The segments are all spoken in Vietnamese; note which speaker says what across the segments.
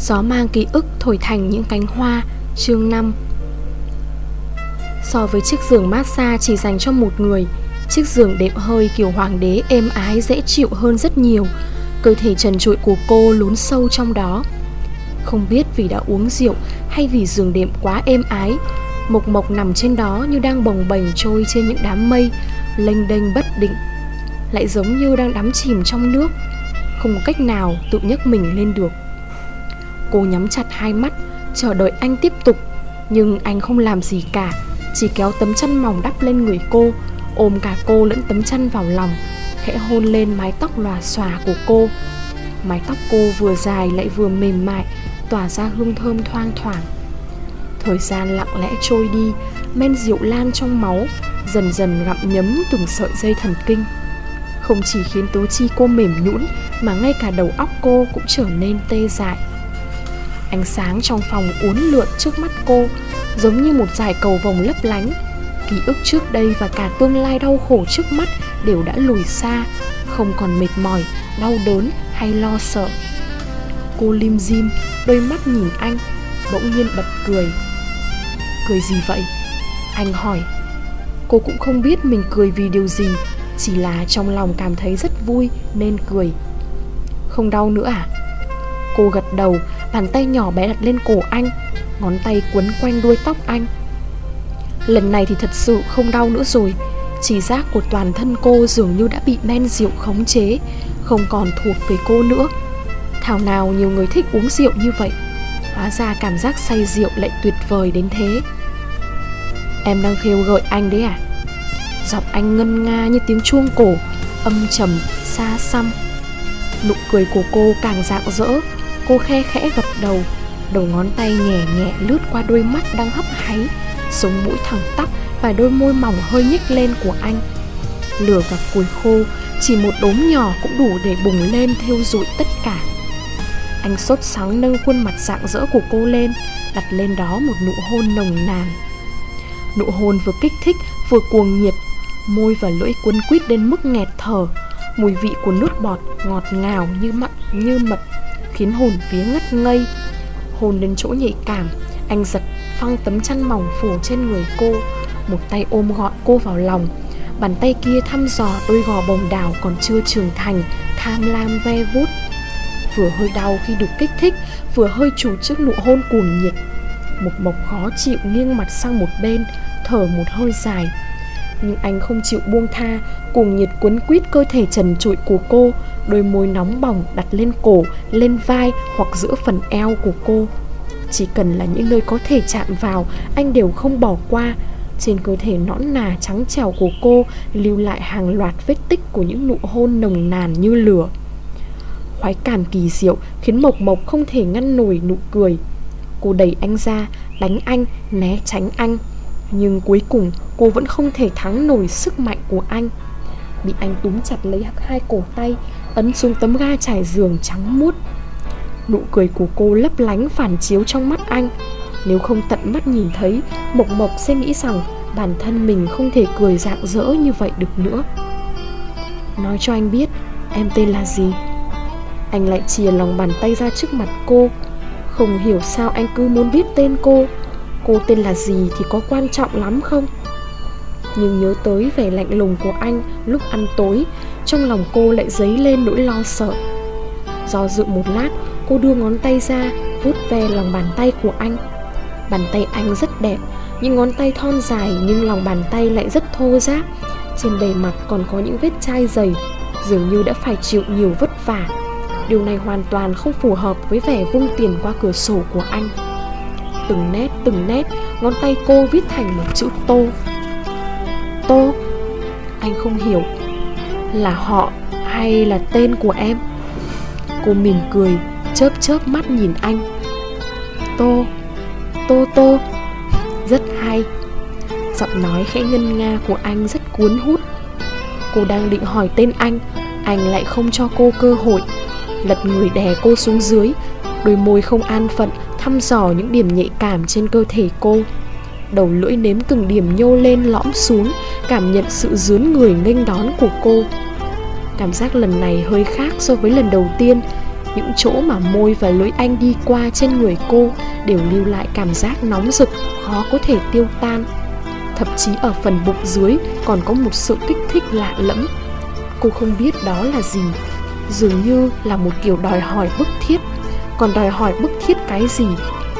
Speaker 1: Gió mang ký ức thổi thành những cánh hoa, Chương 5 So với chiếc giường massage chỉ dành cho một người, Chiếc giường đệm hơi kiểu hoàng đế êm ái dễ chịu hơn rất nhiều. Cơ thể trần trụi của cô lún sâu trong đó. Không biết vì đã uống rượu hay vì giường đệm quá êm ái, Mộc mộc nằm trên đó như đang bồng bềnh trôi trên những đám mây, Lênh đênh bất định, Lại giống như đang đắm chìm trong nước. Không có cách nào tự nhấc mình lên được. Cô nhắm chặt hai mắt, Chờ đợi anh tiếp tục. Nhưng anh không làm gì cả, Chỉ kéo tấm chăn mỏng đắp lên người cô, Ôm cả cô lẫn tấm chăn vào lòng, Khẽ hôn lên mái tóc lòa xòa của cô. Mái tóc cô vừa dài lại vừa mềm mại, Tỏa ra hương thơm thoang thoảng. Thời gian lặng lẽ trôi đi, Men rượu lan trong máu, Dần dần gặm nhấm từng sợi dây thần kinh. Không chỉ khiến tứ chi cô mềm nhũn, Mà ngay cả đầu óc cô cũng trở nên tê dại. Ánh sáng trong phòng uốn lượn trước mắt cô Giống như một dải cầu vồng lấp lánh. Ký ức trước đây và cả tương lai đau khổ trước mắt Đều đã lùi xa Không còn mệt mỏi, đau đớn hay lo sợ. Cô lim dim, đôi mắt nhìn anh Bỗng nhiên bật cười. Cười gì vậy? Anh hỏi. Cô cũng không biết mình cười vì điều gì Chỉ là trong lòng cảm thấy rất vui nên cười. Không đau nữa à? Cô gật đầu Bàn tay nhỏ bé đặt lên cổ anh Ngón tay quấn quanh đuôi tóc anh. Lần này thì thật sự không đau nữa rồi Chỉ giác của toàn thân cô dường như đã bị men rượu khống chế Không còn thuộc về cô nữa. Thảo nào nhiều người thích uống rượu như vậy Hóa ra cảm giác say rượu lại tuyệt vời đến thế. Em đang khêu gợi anh đấy à? Giọng anh ngân nga như tiếng chuông cổ Âm trầm, xa xăm. Nụ cười của cô càng rạng rỡ Cô khe khẽ gật đầu Đầu ngón tay nhẹ nhẹ lướt qua đôi mắt đang hấp háy, Sống mũi thẳng tắp Và đôi môi mỏng hơi nhích lên của anh. Lửa và củi khô, Chỉ một đốm nhỏ cũng đủ để bùng lên thiêu rụi tất cả. Anh sốt sắng nâng khuôn mặt rạng rỡ của cô lên, Đặt lên đó một nụ hôn nồng nàn. Nụ hôn vừa kích thích, vừa cuồng nhiệt, Môi và lưỡi cuốn quýt đến mức nghẹt thở, Mùi vị của nước bọt ngọt ngào như mặn, như mật. Khiến hồn vía ngất ngây. Hồn đến chỗ nhạy cảm, Anh giật phăng tấm chăn mỏng phủ trên người cô, Một tay ôm gọn cô vào lòng. Bàn tay kia thăm dò đôi gò bồng đào còn chưa trưởng thành, Tham lam ve vút. Vừa hơi đau khi được kích thích, Vừa hơi chủ trước nụ hôn cuồng nhiệt. Một Mộc khó chịu nghiêng mặt sang một bên, Thở một hơi dài. Nhưng anh không chịu buông tha cuồng nhiệt cuốn quýt cơ thể trần trụi của cô Đôi môi nóng bỏng đặt lên cổ Lên vai hoặc giữa phần eo của cô Chỉ cần là những nơi có thể chạm vào Anh đều không bỏ qua trên cơ thể nõn nà trắng trẻo của cô lưu lại hàng loạt vết tích của những nụ hôn nồng nàn như lửa. Khoái cảm kỳ diệu khiến Mộc Mộc không thể ngăn nổi nụ cười. Cô đẩy anh ra, đánh anh, né tránh anh nhưng cuối cùng, cô vẫn không thể thắng nổi sức mạnh của anh. Bị anh túm chặt lấy hai cổ tay, Ấn xuống tấm ga trải giường trắng muốt. Nụ cười của cô lấp lánh phản chiếu trong mắt anh. Nếu không tận mắt nhìn thấy, Mộc Mộc sẽ nghĩ rằng Bản thân mình không thể cười rạng rỡ như vậy được nữa. Nói cho anh biết, Em tên là gì? Anh lại chìa lòng bàn tay ra trước mặt cô. Không hiểu sao anh cứ muốn biết tên cô. Cô tên là gì thì có quan trọng lắm không? Nhưng nhớ tới vẻ lạnh lùng của anh lúc ăn tối, Trong lòng cô lại dấy lên nỗi lo sợ. Do dự một lát, Cô đưa ngón tay ra, vuốt ve lòng bàn tay của anh. Bàn tay anh rất đẹp Những ngón tay thon dài Nhưng lòng bàn tay lại rất thô ráp. Trên bề mặt còn có những vết chai dày, Dường như đã phải chịu nhiều vất vả. Điều này hoàn toàn không phù hợp với vẻ vung tiền qua cửa sổ của anh. Từng nét từng nét. Ngón tay cô viết thành một chữ Tô. Tô, Anh không hiểu Là họ hay là tên của em. Cô mỉm cười, Chớp chớp mắt nhìn anh. Tô Tô Tô. Rất hay. Giọng nói khẽ ngân nga của anh rất cuốn hút. Cô đang định hỏi tên anh Anh lại không cho cô cơ hội. Lật người đè cô xuống dưới, Đôi môi không an phận thăm dò những điểm nhạy cảm trên cơ thể cô. Đầu lưỡi nếm từng điểm nhô lên, lõm xuống, Cảm nhận sự dướn người nghênh đón của cô. Cảm giác lần này hơi khác so với lần đầu tiên. Những chỗ mà môi và lưỡi anh đi qua trên người cô Đều lưu lại cảm giác nóng rực, Khó có thể tiêu tan. Thậm chí ở phần bụng dưới Còn có một sự kích thích lạ lẫm. Cô không biết đó là gì, Dường như là một kiểu đòi hỏi bức thiết. Còn đòi hỏi bức thiết cái gì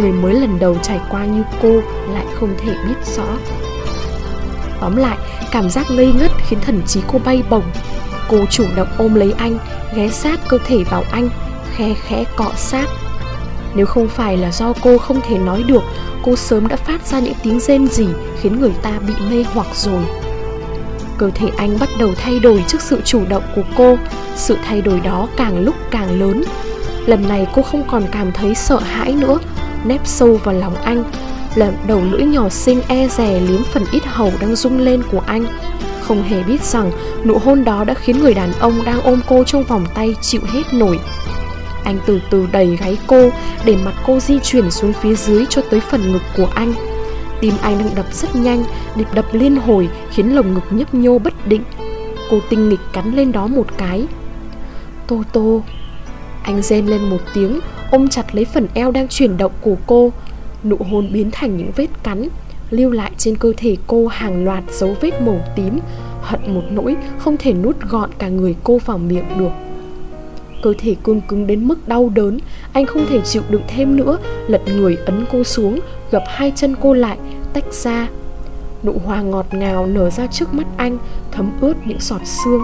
Speaker 1: Người mới lần đầu trải qua như cô Lại không thể biết rõ Tóm lại, cảm giác ngây ngất khiến thần trí cô bay bổng Cô chủ động ôm lấy anh, ghé sát cơ thể vào anh, khe khẽ cọ sát. Nếu không phải là do cô không thể nói được, cô sớm đã phát ra những tiếng rên rỉ khiến người ta bị mê hoặc rồi. Cơ thể anh bắt đầu thay đổi trước sự chủ động của cô, sự thay đổi đó càng lúc càng lớn. Lần này cô không còn cảm thấy sợ hãi nữa, nép sâu vào lòng anh, lần đầu lưỡi nhỏ xinh e rè liếm phần ít hầu đang rung lên của anh không hề biết rằng nụ hôn đó đã khiến người đàn ông đang ôm cô trong vòng tay chịu hết nổi. Anh từ từ đẩy gáy cô để mặt cô di chuyển xuống phía dưới cho tới phần ngực của anh. Tim anh đang đập rất nhanh, địp đập liên hồi khiến lồng ngực nhấp nhô bất định. Cô tinh nghịch cắn lên đó một cái. Tô tô. Anh rên lên một tiếng, ôm chặt lấy phần eo đang chuyển động của cô. Nụ hôn biến thành những vết cắn, lưu lại trên cơ thể cô hàng loạt dấu vết màu tím hận một nỗi không thể nuốt gọn cả người cô vào miệng được. Cơ thể cương cứng đến mức đau đớn anh không thể chịu đựng thêm nữa lật người ấn cô xuống gập hai chân cô lại tách ra. Nụ hoa ngọt ngào nở ra trước mắt anh thấm ướt những giọt xương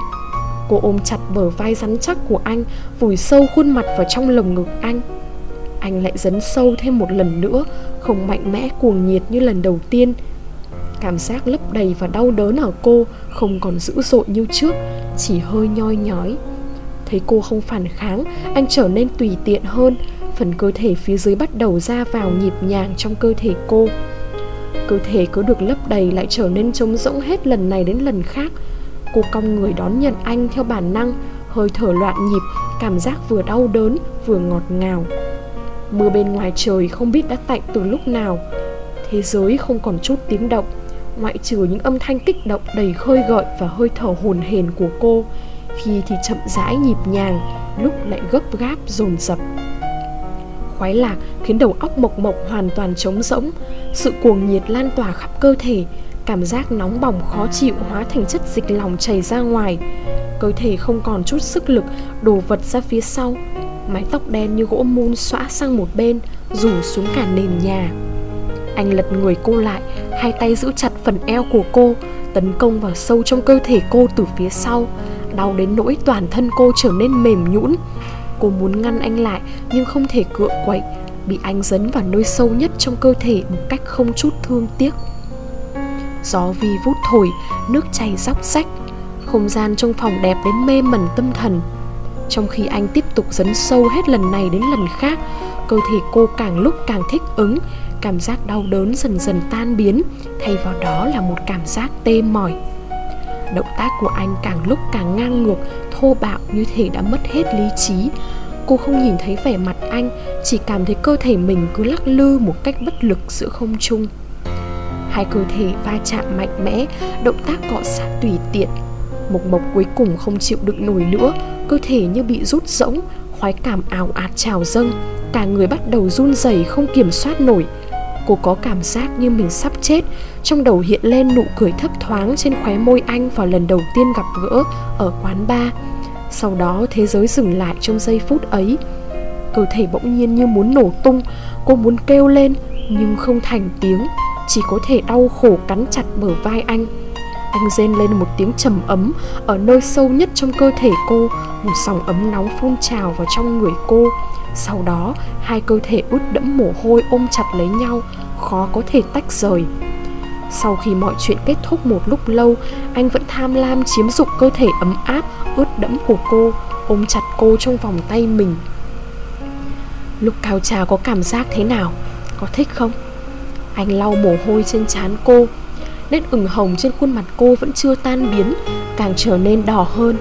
Speaker 1: cô ôm chặt bờ vai rắn chắc của anh, vùi sâu khuôn mặt vào trong lồng ngực anh. Anh lại dấn sâu thêm một lần nữa, không mạnh mẽ, cuồng nhiệt như lần đầu tiên. Cảm giác lấp đầy và đau đớn ở cô không còn dữ dội như trước, chỉ hơi nhoi nhói. Thấy cô không phản kháng, anh trở nên tùy tiện hơn, phần cơ thể phía dưới bắt đầu ra vào nhịp nhàng trong cơ thể cô. Cơ thể cứ được lấp đầy lại trở nên trống rỗng hết lần này đến lần khác cô cong người đón nhận anh theo bản năng, hơi thở loạn nhịp, cảm giác vừa đau đớn, vừa ngọt ngào. Mưa bên ngoài trời không biết đã tạnh từ lúc nào. Thế giới không còn chút tiếng động, Ngoại trừ những âm thanh kích động đầy khơi gợi và hơi thở hồn hển của cô, Khi thì chậm rãi nhịp nhàng, Lúc lại gấp gáp dồn dập. Khoái lạc khiến đầu óc mộc mộc hoàn toàn trống rỗng, Sự cuồng nhiệt lan tỏa khắp cơ thể Cảm giác nóng bỏng khó chịu hóa thành chất dịch lỏng chảy ra ngoài. Cơ thể không còn chút sức lực, đổ vật ra phía sau. Mái tóc đen như gỗ mun xõa sang một bên, Rủ xuống cả nền nhà. Anh lật người cô lại, Hai tay giữ chặt phần eo của cô, Tấn công vào sâu trong cơ thể cô từ phía sau, Đau đến nỗi toàn thân cô trở nên mềm nhũn. Cô muốn ngăn anh lại, Nhưng không thể cựa quậy, Bị anh dấn vào nơi sâu nhất trong cơ thể Một cách không chút thương tiếc. Gió vi vút thổi, Nước chảy róc rách. Không gian trong phòng đẹp đến mê mẩn tâm thần. Trong khi anh tiếp tục dấn sâu hết lần này đến lần khác, Cơ thể cô càng lúc càng thích ứng, Cảm giác đau đớn dần dần tan biến, Thay vào đó là một cảm giác tê mỏi. Động tác của anh càng lúc càng ngang ngược, Thô bạo như thể đã mất hết lý trí. Cô không nhìn thấy vẻ mặt anh, Chỉ cảm thấy cơ thể mình cứ lắc lư một cách bất lực giữa không trung. Hai cơ thể va chạm mạnh mẽ, Động tác cọ sát tùy tiện. Mộc Mộc cuối cùng không chịu đựng nổi nữa, Cơ thể như bị rút rỗng, Khoái cảm ảo ạt trào dâng, Cả người bắt đầu run rẩy không kiểm soát nổi. Cô có cảm giác như mình sắp chết, Trong đầu hiện lên nụ cười thấp thoáng trên khóe môi anh vào lần đầu tiên gặp gỡ ở quán bar. Sau đó thế giới dừng lại trong giây phút ấy. Cơ thể bỗng nhiên như muốn nổ tung, Cô muốn kêu lên, nhưng không thành tiếng. Chỉ có thể đau khổ cắn chặt bờ vai anh. Anh rên lên một tiếng trầm ấm Ở nơi sâu nhất trong cơ thể cô, Một dòng ấm nóng phun trào vào trong người cô. Sau đó, hai cơ thể ướt đẫm mồ hôi ôm chặt lấy nhau, Khó có thể tách rời. Sau khi mọi chuyện kết thúc một lúc lâu, Anh vẫn tham lam chiếm dụng cơ thể ấm áp, Ướt đẫm của cô, Ôm chặt cô trong vòng tay mình. Lúc cao trào có cảm giác thế nào? Có thích không? Anh lau mồ hôi trên trán cô. Nét ửng hồng trên khuôn mặt cô vẫn chưa tan biến, Càng trở nên đỏ hơn.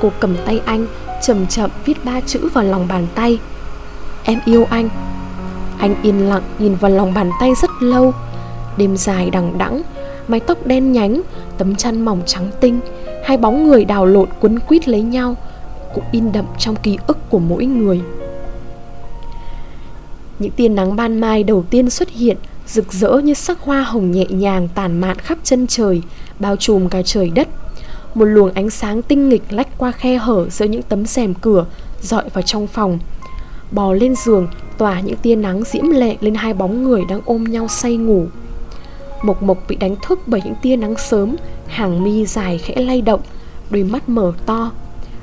Speaker 1: Cô cầm tay anh, Chậm chậm viết ba chữ vào lòng bàn tay. Em yêu anh. Anh yên lặng nhìn vào lòng bàn tay rất lâu. Đêm dài đằng đẵng, Mái tóc đen nhánh, Tấm chăn mỏng trắng tinh, Hai bóng người đào lộn quấn quýt lấy nhau, cũng in đậm trong ký ức của mỗi người. Những tia nắng ban mai đầu tiên xuất hiện rực rỡ như sắc hoa hồng nhẹ nhàng tàn mạn khắp chân trời, bao trùm cả trời đất. Một luồng ánh sáng tinh nghịch lách qua khe hở giữa những tấm rèm cửa, dọi vào trong phòng. Bò lên giường, tỏa những tia nắng diễm lệ lên hai bóng người đang ôm nhau say ngủ. Mộc mộc bị đánh thức bởi những tia nắng sớm, hàng mi dài khẽ lay động, đôi mắt mở to.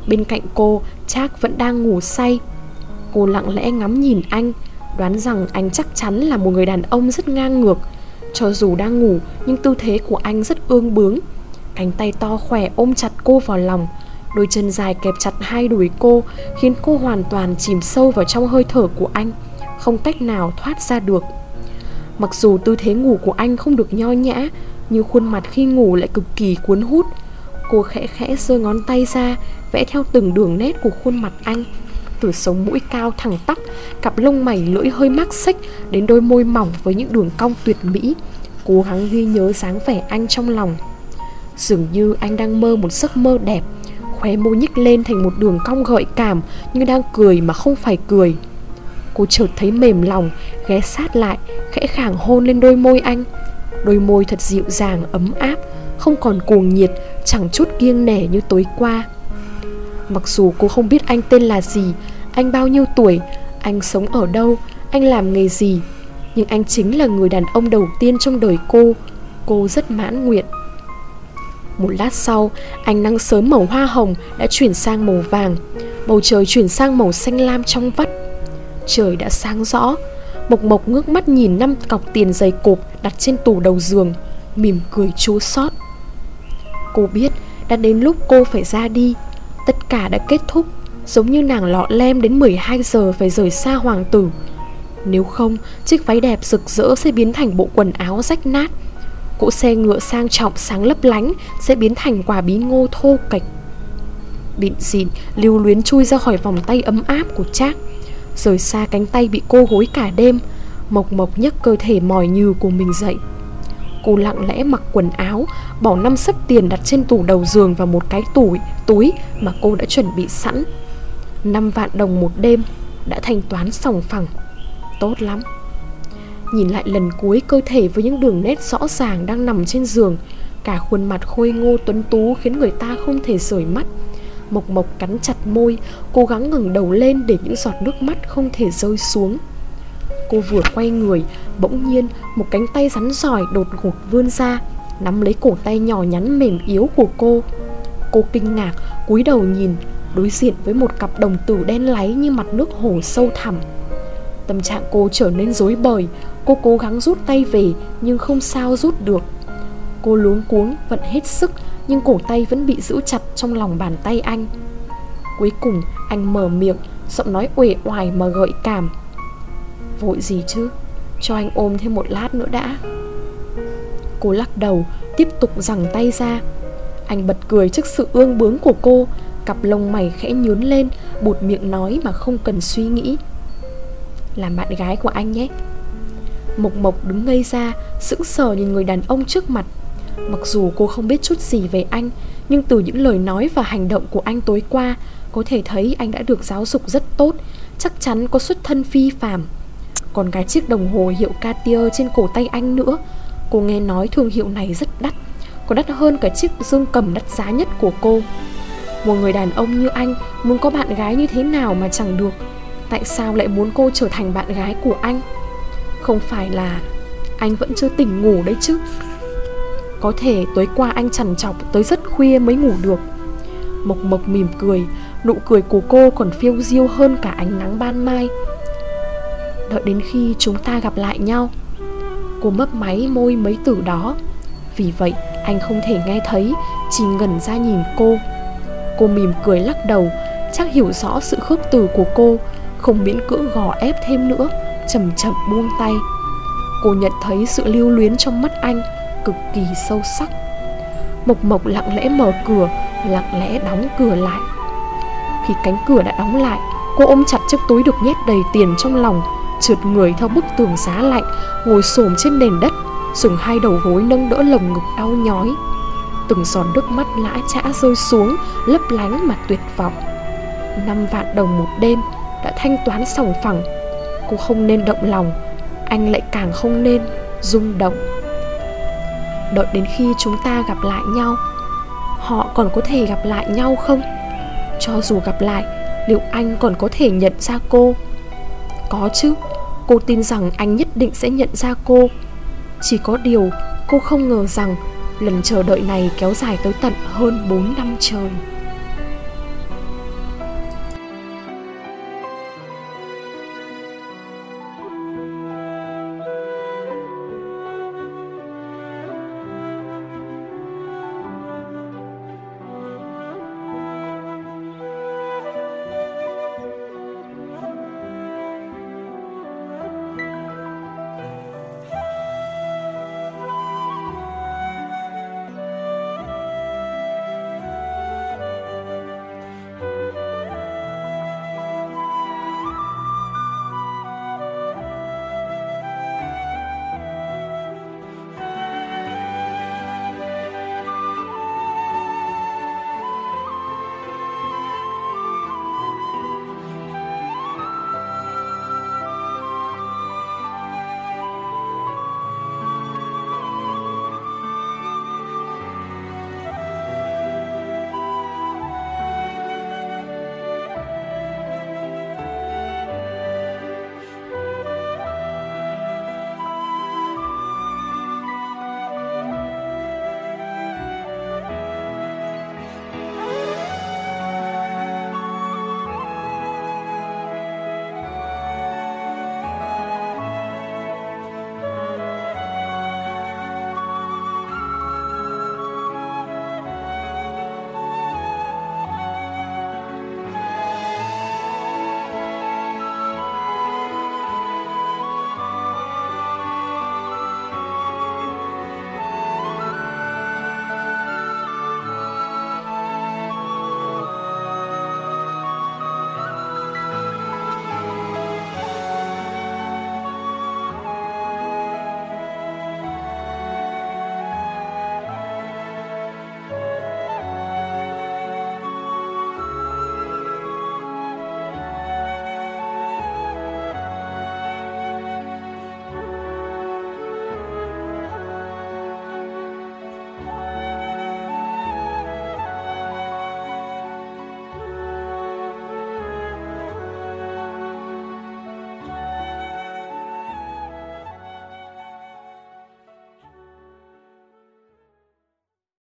Speaker 1: Bên cạnh cô, trác vẫn đang ngủ say. Cô lặng lẽ ngắm nhìn anh đoán rằng anh chắc chắn là một người đàn ông rất ngang ngược. Cho dù đang ngủ, nhưng tư thế của anh rất ương bướng. Cánh tay to khỏe ôm chặt cô vào lòng, đôi chân dài kẹp chặt hai đùi cô, khiến cô hoàn toàn chìm sâu vào trong hơi thở của anh, không cách nào thoát ra được. Mặc dù tư thế ngủ của anh không được nho nhã, nhưng khuôn mặt khi ngủ lại cực kỳ cuốn hút. Cô khẽ khẽ giơ ngón tay ra, vẽ theo từng đường nét của khuôn mặt anh từ sống mũi cao thẳng tắp, cặp lông mày lưỡi hơi mắc xích, đến đôi môi mỏng với những đường cong tuyệt mỹ, cố gắng ghi nhớ dáng vẻ anh trong lòng. Dường như anh đang mơ một giấc mơ đẹp, khóe môi nhích lên thành một đường cong gợi cảm như đang cười mà không phải cười. Cô chợt thấy mềm lòng, ghé sát lại, khẽ khàng hôn lên đôi môi anh. Đôi môi thật dịu dàng, ấm áp, không còn cuồng nhiệt, chẳng chút kiêng nể như tối qua. Mặc dù cô không biết anh tên là gì anh bao nhiêu tuổi? Anh sống ở đâu? Anh làm nghề gì? Nhưng anh chính là người đàn ông đầu tiên trong đời cô. Cô rất mãn nguyện. Một lát sau, ánh nắng sớm màu hoa hồng đã chuyển sang màu vàng. Bầu trời chuyển sang màu xanh lam trong vắt. Trời đã sáng rõ. Mộc Mộc ngước mắt nhìn năm cọc tiền dày cộp đặt trên tủ đầu giường Mỉm cười chua xót. Cô biết đã đến lúc cô phải ra đi. Tất cả đã kết thúc. Giống như nàng lọ lem đến 12 giờ phải rời xa hoàng tử. Nếu không, chiếc váy đẹp rực rỡ sẽ biến thành bộ quần áo rách nát. Cỗ xe ngựa sang trọng sáng lấp lánh Sẽ biến thành quả bí ngô thô kệch. Bịn xịn lưu luyến chui ra khỏi vòng tay ấm áp của Trác. Rời xa cánh tay bị cô gối cả đêm Mộc mộc nhấc cơ thể mỏi nhừ của mình dậy. Cô lặng lẽ mặc quần áo Bỏ năm sấp tiền đặt trên tủ đầu giường Và một cái túi, túi mà cô đã chuẩn bị sẵn. 5 vạn đồng một đêm Đã thanh toán sòng phẳng. Tốt lắm. Nhìn lại lần cuối cơ thể với những đường nét rõ ràng đang nằm trên giường Cả khuôn mặt khôi ngô tuấn tú khiến người ta không thể rời mắt. Mộc Mộc cắn chặt môi, cố gắng ngẩng đầu lên để những giọt nước mắt không thể rơi xuống. Cô vừa quay người, bỗng nhiên một cánh tay rắn giỏi đột ngột vươn ra Nắm lấy cổ tay nhỏ nhắn mềm yếu của cô. Cô kinh ngạc, cúi đầu nhìn Đối diện với một cặp đồng tử đen láy như mặt nước hồ sâu thẳm. Tâm trạng cô trở nên rối bời, Cô cố gắng rút tay về nhưng không sao rút được. Cô luống cuống vận hết sức, nhưng cổ tay vẫn bị giữ chặt trong lòng bàn tay anh. Cuối cùng, anh mở miệng, Giọng nói uể oải mà gợi cảm. Vội gì chứ? Cho anh ôm thêm một lát nữa đã. Cô lắc đầu, Tiếp tục giằng tay ra. Anh bật cười trước sự ương bướng của cô, Cặp lông mày khẽ nhướn lên Bụt miệng nói mà không cần suy nghĩ. Làm bạn gái của anh nhé. Mộc Mộc đứng ngây ra, Sững sờ nhìn người đàn ông trước mặt. Mặc dù cô không biết chút gì về anh, Nhưng từ những lời nói và hành động của anh tối qua, Có thể thấy anh đã được giáo dục rất tốt, Chắc chắn có xuất thân phi phàm. Còn cái chiếc đồng hồ hiệu Cartier trên cổ tay anh nữa, Cô nghe nói thương hiệu này rất đắt. Còn đắt hơn cả chiếc dương cầm đắt giá nhất của cô. Một người đàn ông như anh Muốn có bạn gái như thế nào mà chẳng được. Tại sao lại muốn cô trở thành bạn gái của anh? Không phải là Anh vẫn chưa tỉnh ngủ đấy chứ. Có thể tối qua anh trằn trọc tới rất khuya mới ngủ được. Mộc Mộc mỉm cười, Nụ cười của cô còn phiêu diêu hơn cả ánh nắng ban mai. Đợi đến khi chúng ta gặp lại nhau, Cô mấp máy môi mấy từ đó. Vì vậy anh không thể nghe thấy, Chỉ ngẩn ra nhìn cô. Cô mỉm cười lắc đầu, Chắc hiểu rõ sự khước từ của cô, Không miễn cưỡng gò ép thêm nữa, Chậm chậm buông tay. Cô nhận thấy sự lưu luyến trong mắt anh cực kỳ sâu sắc. Mộc Mộc lặng lẽ mở cửa, Lặng lẽ đóng cửa lại. Khi cánh cửa đã đóng lại, Cô ôm chặt chiếc túi được nhét đầy tiền trong lòng, Trượt người theo bức tường giá lạnh, Ngồi xổm trên nền đất Dùng hai đầu gối nâng đỡ lồng ngực đau nhói. Từng giọt nước mắt lã chã rơi xuống, Lấp lánh mà tuyệt vọng. Năm vạn đồng một đêm đã thanh toán sòng phẳng. Cô không nên động lòng, Anh lại càng không nên rung động. Đợi đến khi chúng ta gặp lại nhau, Họ còn có thể gặp lại nhau không? Cho dù gặp lại, Liệu anh còn có thể nhận ra cô? Có chứ, Cô tin rằng anh nhất định sẽ nhận ra cô. Chỉ có điều, cô không ngờ rằng Lần chờ đợi này kéo dài tới tận hơn 4 năm trời.